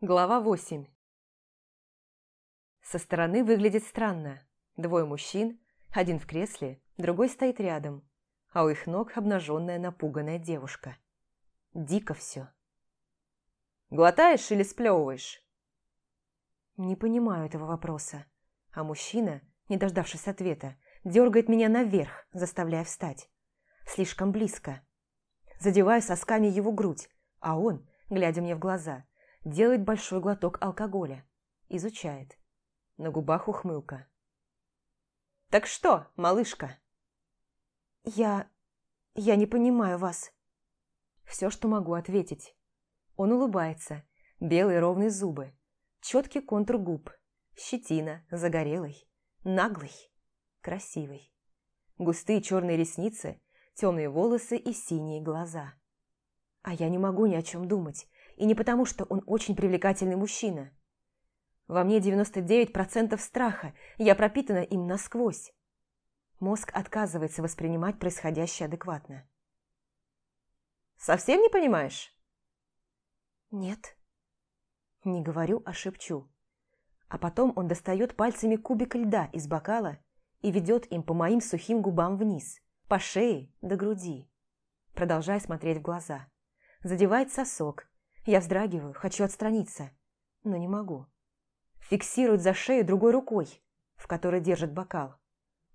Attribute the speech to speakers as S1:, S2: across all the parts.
S1: Глава 8 Со стороны выглядит странно. Двое мужчин, один в кресле, другой стоит рядом, а у их ног обнаженная напуганная девушка. Дико все. «Глотаешь или сплевываешь?» Не понимаю этого вопроса, а мужчина, не дождавшись ответа, дергает меня наверх, заставляя встать. Слишком близко. Задеваю сосками его грудь, а он, глядя мне в глаза, делает большой глоток алкоголя. Изучает. На губах ухмылка. «Так что, малышка?» «Я... я не понимаю вас». Все, что могу ответить. Он улыбается. Белые ровные зубы. Четкий контур губ. Щетина, загорелый. Наглый. Красивый. Густые черные ресницы, темные волосы и синие глаза. А я не могу ни о чем думать. И не потому, что он очень привлекательный мужчина. Во мне 99% страха, я пропитана им насквозь. Мозг отказывается воспринимать происходящее адекватно. «Совсем не понимаешь?» «Нет». Не говорю, а шепчу. А потом он достает пальцами кубик льда из бокала и ведет им по моим сухим губам вниз, по шее до груди, продолжая смотреть в глаза. Задевает сосок, я вздрагиваю, хочу отстраниться, но не могу. Фиксирует за шею другой рукой, в которой держит бокал.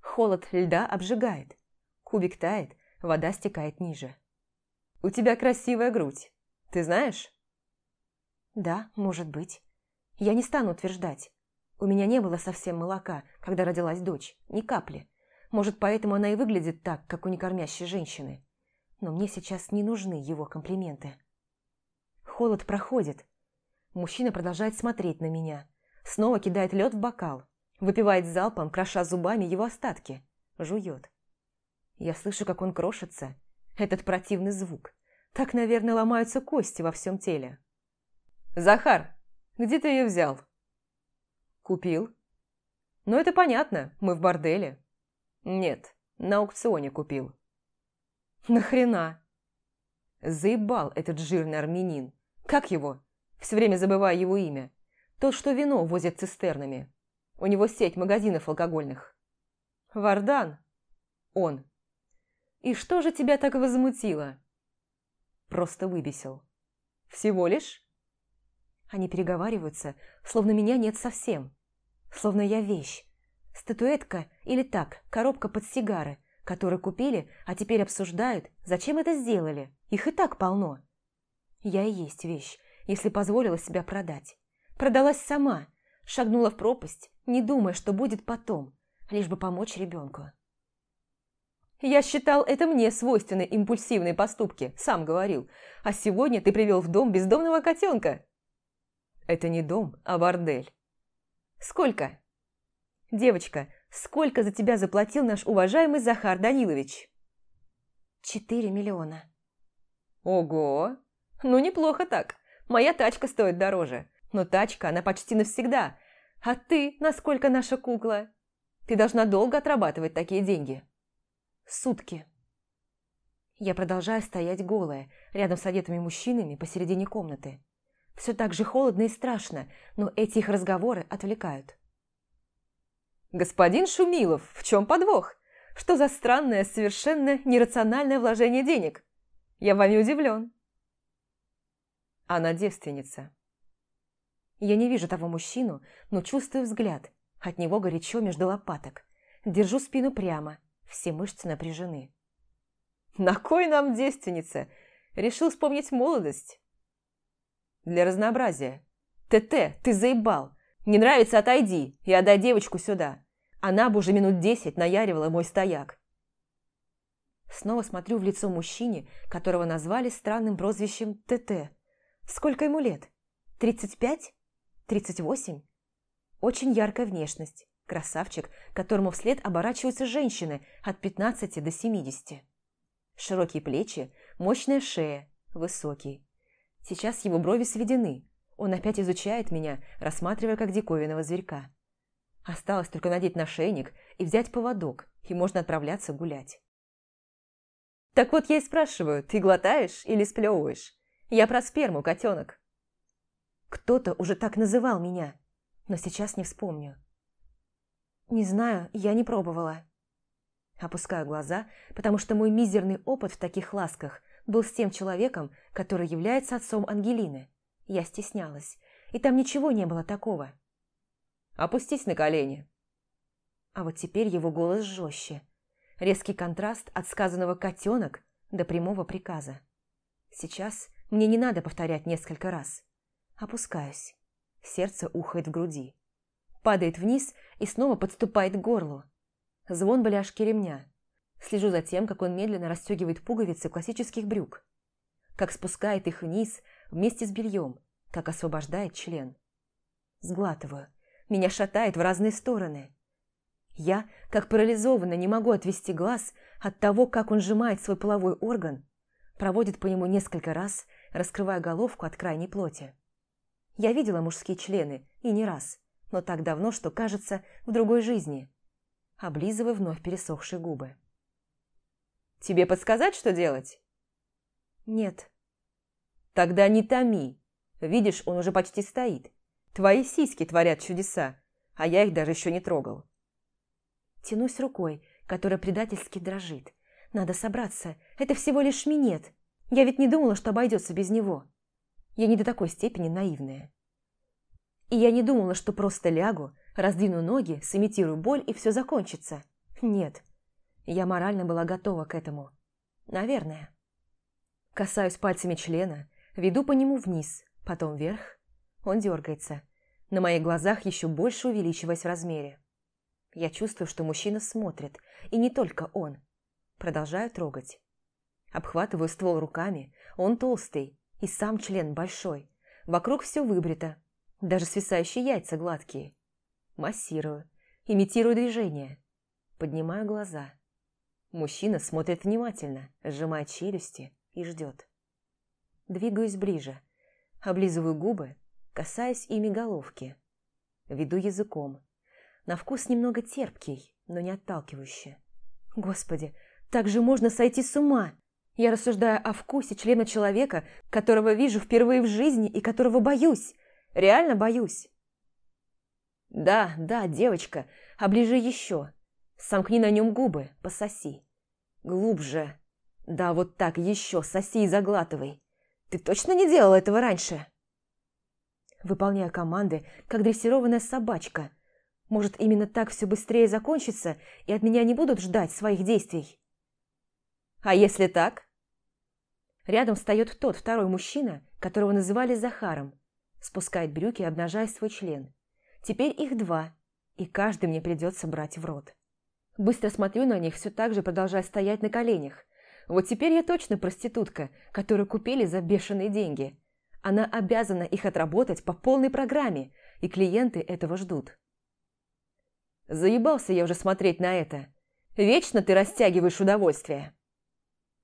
S1: Холод льда обжигает. Кубик тает, вода стекает ниже. «У тебя красивая грудь. Ты знаешь?» «Да, может быть. Я не стану утверждать. У меня не было совсем молока, когда родилась дочь, ни капли. Может, поэтому она и выглядит так, как у некормящей женщины. Но мне сейчас не нужны его комплименты». Холод проходит. Мужчина продолжает смотреть на меня. Снова кидает лед в бокал. Выпивает залпом, кроша зубами его остатки. Жует. Я слышу, как он крошится. Этот противный звук. Так, наверное, ломаются кости во всем теле. «Захар, где ты ее взял?» «Купил». «Ну, это понятно, мы в борделе». «Нет, на аукционе купил». «Нахрена?» Заебал этот жирный армянин. Как его? Все время забываю его имя. Тот, что вино возит цистернами. У него сеть магазинов алкогольных. Вардан? Он. И что же тебя так возмутило? Просто выбесил. Всего лишь? Они переговариваются, словно меня нет совсем. Словно я вещь. Статуэтка или так, коробка под сигары, которую купили, а теперь обсуждают, зачем это сделали. Их и так полно. Я и есть вещь, если позволила себя продать. Продалась сама, шагнула в пропасть, не думая, что будет потом, лишь бы помочь ребенку. Я считал, это мне свойственны импульсивные поступки, сам говорил. А сегодня ты привел в дом бездомного котенка. Это не дом, а бордель. Сколько? Девочка, сколько за тебя заплатил наш уважаемый Захар Данилович? Четыре миллиона. Ого! Ну, неплохо так. Моя тачка стоит дороже. Но тачка, она почти навсегда. А ты, насколько наша кукла? Ты должна долго отрабатывать такие деньги. Сутки. Я продолжаю стоять голая, рядом с одетыми мужчинами посередине комнаты. Все так же холодно и страшно, но эти их разговоры отвлекают. «Господин Шумилов, в чем подвох? Что за странное, совершенно нерациональное вложение денег? Я вами удивлен». Она девственница. Я не вижу того мужчину, но чувствую взгляд. От него горячо между лопаток. Держу спину прямо, все мышцы напряжены. «На кой нам девственница? Решил вспомнить молодость?» «Для разнообразия. ТТ, ты заебал! Не нравится, отойди и отдай девочку сюда. Она бы уже минут десять наяривала мой стояк». Снова смотрю в лицо мужчине, которого назвали странным прозвищем ТТ. Сколько ему лет? Тридцать пять? Тридцать восемь? Очень яркая внешность. Красавчик, которому вслед оборачиваются женщины от пятнадцати до семидесяти. Широкие плечи, мощная шея, высокий. Сейчас его брови сведены. Он опять изучает меня, рассматривая как диковинного зверька. Осталось только надеть нашейник и взять поводок, и можно отправляться гулять. «Так вот я и спрашиваю, ты глотаешь или сплевываешь? Я про сперму, котенок. Кто-то уже так называл меня, но сейчас не вспомню. Не знаю, я не пробовала. Опускаю глаза, потому что мой мизерный опыт в таких ласках был с тем человеком, который является отцом Ангелины. Я стеснялась, и там ничего не было такого. «Опустись на колени». А вот теперь его голос жестче. Резкий контраст от сказанного «котенок» до прямого приказа. Сейчас мне не надо повторять несколько раз. Опускаюсь. Сердце ухает в груди. Падает вниз и снова подступает к горлу. Звон бляшки ремня. Слежу за тем, как он медленно расстегивает пуговицы классических брюк. Как спускает их вниз вместе с бельем, как освобождает член. Сглатываю. Меня шатает в разные стороны. Я, как парализованно, не могу отвести глаз от того, как он сжимает свой половой орган, проводит по нему несколько раз, раскрывая головку от крайней плоти. Я видела мужские члены, и не раз, но так давно, что кажется, в другой жизни. Облизывая вновь пересохшие губы. «Тебе подсказать, что делать?» «Нет». «Тогда не томи. Видишь, он уже почти стоит. Твои сиськи творят чудеса, а я их даже еще не трогал». Тянусь рукой, которая предательски дрожит. Надо собраться, это всего лишь минет. Я ведь не думала, что обойдется без него. Я не до такой степени наивная. И я не думала, что просто лягу, раздвину ноги, сымитирую боль и все закончится. Нет. Я морально была готова к этому. Наверное. Касаюсь пальцами члена, веду по нему вниз, потом вверх. Он дергается. На моих глазах еще больше увеличиваясь в размере. Я чувствую, что мужчина смотрит, и не только он. Продолжаю трогать. Обхватываю ствол руками, он толстый, и сам член большой. Вокруг все выбрито. Даже свисающие яйца гладкие. Массирую. Имитирую движение. Поднимаю глаза. Мужчина смотрит внимательно, сжимает челюсти и ждет. Двигаюсь ближе. Облизываю губы, касаясь ими головки. Веду языком. На вкус немного терпкий, но не отталкивающий. Господи, так же можно сойти с ума! Я рассуждаю о вкусе члена человека, которого вижу впервые в жизни и которого боюсь. Реально боюсь. Да, да, девочка, оближи еще. Сомкни на нем губы, пососи. Глубже. Да, вот так, еще, соси и заглатывай. Ты точно не делала этого раньше? Выполняя команды, как дрессированная собачка. Может, именно так все быстрее закончится, и от меня не будут ждать своих действий? А если так? Рядом встает тот второй мужчина, которого называли Захаром. Спускает брюки, обнажая свой член. Теперь их два, и каждый мне придется брать в рот. Быстро смотрю на них, все так же продолжая стоять на коленях. Вот теперь я точно проститутка, которую купили за бешеные деньги. Она обязана их отработать по полной программе, и клиенты этого ждут. Заебался я уже смотреть на это. Вечно ты растягиваешь удовольствие.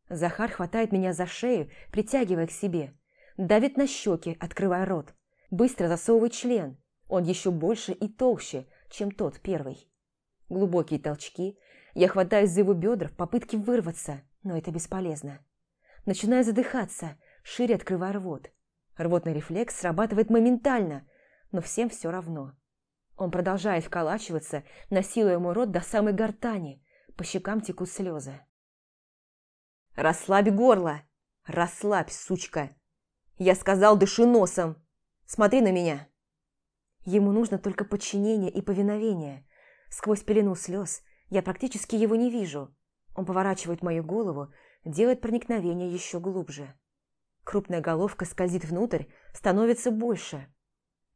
S1: Захар хватает меня за шею, притягивая к себе. Давит на щеки, открывая рот. Быстро засовывает член. Он еще больше и толще, чем тот первый. Глубокие толчки. Я хватаюсь за его бедра в попытке вырваться, но это бесполезно. Начинаю задыхаться, шире открывая рвот. Рвотный рефлекс срабатывает моментально, но всем все равно. Он продолжает вколачиваться, насилуя мой рот до самой гортани. По щекам текут слезы. «Расслабь горло! Расслабь, сучка! Я сказал, дыши носом! Смотри на меня!» Ему нужно только подчинение и повиновение. Сквозь пелену слез я практически его не вижу. Он поворачивает мою голову, делает проникновение еще глубже. Крупная головка скользит внутрь, становится больше.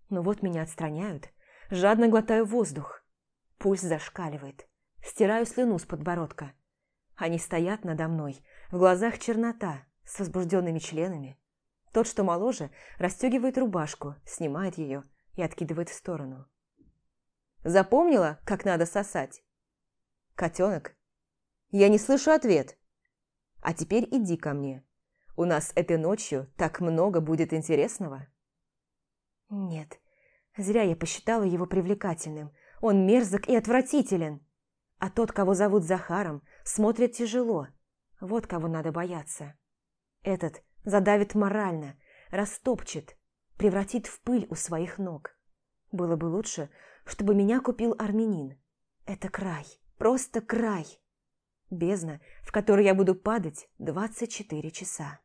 S1: Но вот меня отстраняют. Жадно глотаю воздух. Пульс зашкаливает. Стираю слюну с подбородка. Они стоят надо мной, в глазах чернота, с возбужденными членами. Тот, что моложе, расстегивает рубашку, снимает ее и откидывает в сторону. Запомнила, как надо сосать? Котенок? Я не слышу ответ. А теперь иди ко мне. У нас этой ночью так много будет интересного. Нет, зря я посчитала его привлекательным. Он мерзок и отвратителен. А тот, кого зовут Захаром, смотрит тяжело – вот кого надо бояться. Этот задавит морально, растопчет, превратит в пыль у своих ног. Было бы лучше, чтобы меня купил армянин. Это край, просто край. Бездна, в которой я буду падать 24 часа.